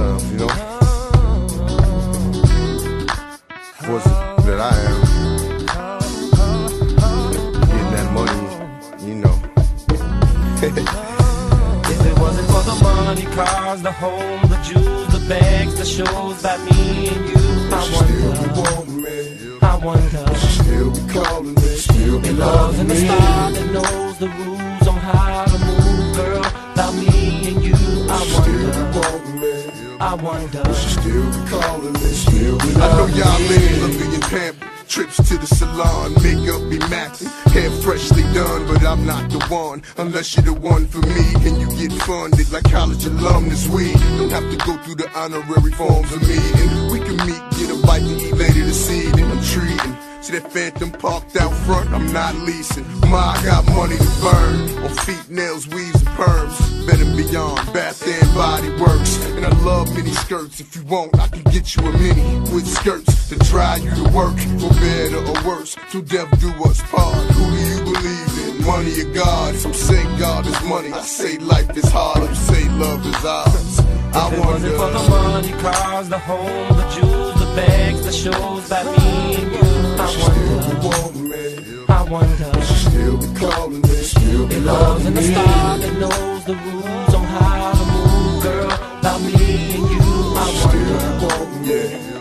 sometimes, you know? Fortunate that I am. Getting that money, you know. if it wasn't for the money, cars, the home, the jewels, the bags, the shows by me and you, I wonder. I wonder. Still be calling me, still be loving me. The star that knows the rules on how to wonder. Still be calling. Still be I know y'all ladies love being pampered. Trips to the salon, makeup be macking, hair freshly done, but I'm not the one. Unless you're the one for me, and you get funded like college alumnus. We. Don't have to go through the honorary forms of me, and we can meet, get a bite to eat later this evening. I'm treating. See that phantom parked out front, I'm not leasing. Ma, I got money to burn. On feet, nails, weaves, and perms. Better beyond, bath and body works. And I love mini skirts. If you want, I can get you a mini with skirts to try you to work. For better or worse, To death do us part. Who do you believe in? Money or God? Some say God is money. I say life is hard. Some say love is ours. I If it wasn't for the money, cars, the home, the jewels, the bags, the shows that me and you, I wonder, me. I wonder. Still be calling me. Still be loves and the star that knows the rules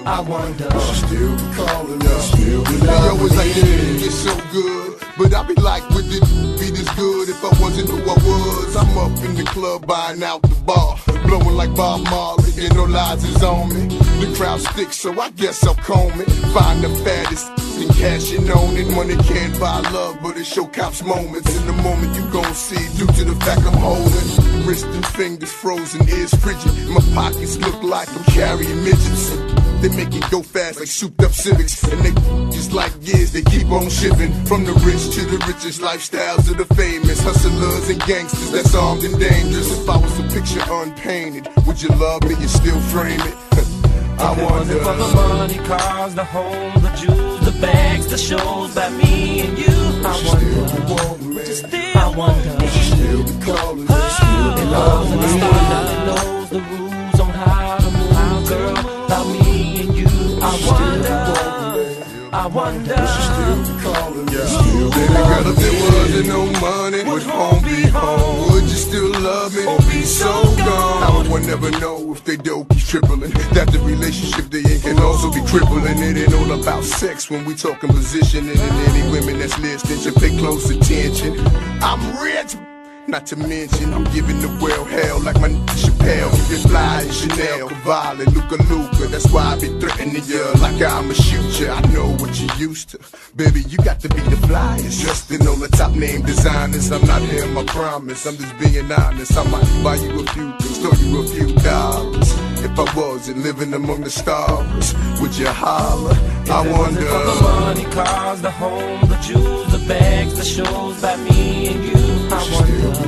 I wonder, me. Still be calling me. Still be They always like, loving you're so good. But I be like, would it be this good if I wasn't who I was? I'm up in the club buying out the bar, blowing like Bob Marley, and no lies is on me. The crowd sticks, so I guess I'll comb it. Find the fattest and cashing on it. Money can't buy love, but it show cops moments. In the moment you gon' see, due to the fact I'm holding. Wrist and fingers frozen, ears frigid. My pockets look like I'm carrying midgets. They make it go fast like souped up civics. And they just like years, they keep on shipping. From the rich to the richest lifestyles of the famous. Hustlers and gangsters that's armed and dangerous. If I was a picture unpainted, would you love me and still frame it? I it wasn't for the money, cars, the home, the jewels, the bags, the shows about me and you, I wonder, be wanting me. I wonder. Still oh. be calling me. Still be It loves and the loving star me. that knows the rules on how to move, girl. About me and you, I wonder, I wonder. Still be calling me. Still be Baby girl, if there wasn't no money, would home be home? Would you still love me or be so would never know if they dope tripling. That the relationship they in can also be crippling. It ain't all about sex when we talking positioning. And any women that's listening should pay close attention. I'm rich. Not to mention, I'm giving the world hell like my n- Chappelle. You fly in Chanel, Cavalli, Luca Luca. That's why I be threatening you like I'ma shoot you. I know what you used to. Baby, you got to be the flyest. Just in all the top name designers. I'm not him, I promise. I'm just being honest. I might buy you a few things, throw you a few dollars. If I wasn't living among the stars, would you holler? I If wasn't for the money, cars, the home, the jewels, the bags, the shows by me and you, I wonder,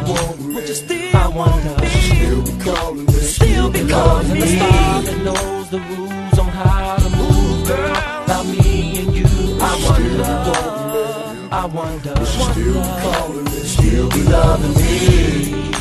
I wonder. Me. Still be loving me.